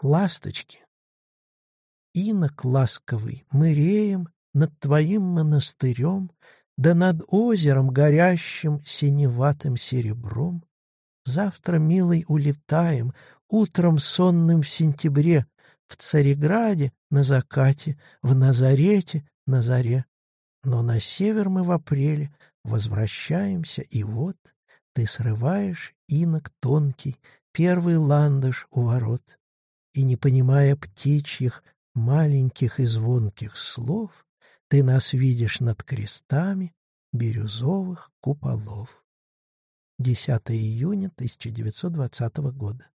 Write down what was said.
Ласточки. Инок ласковый, мы реем над твоим монастырем, да над озером горящим синеватым серебром. Завтра, милый, улетаем, утром сонным в сентябре, в Цареграде на закате, в Назарете на заре. Но на север мы в апреле возвращаемся, и вот ты срываешь инок тонкий, первый ландыш у ворот. И, не понимая птичьих, маленьких и звонких слов, ты нас видишь над крестами бирюзовых куполов. 10 июня 1920 года.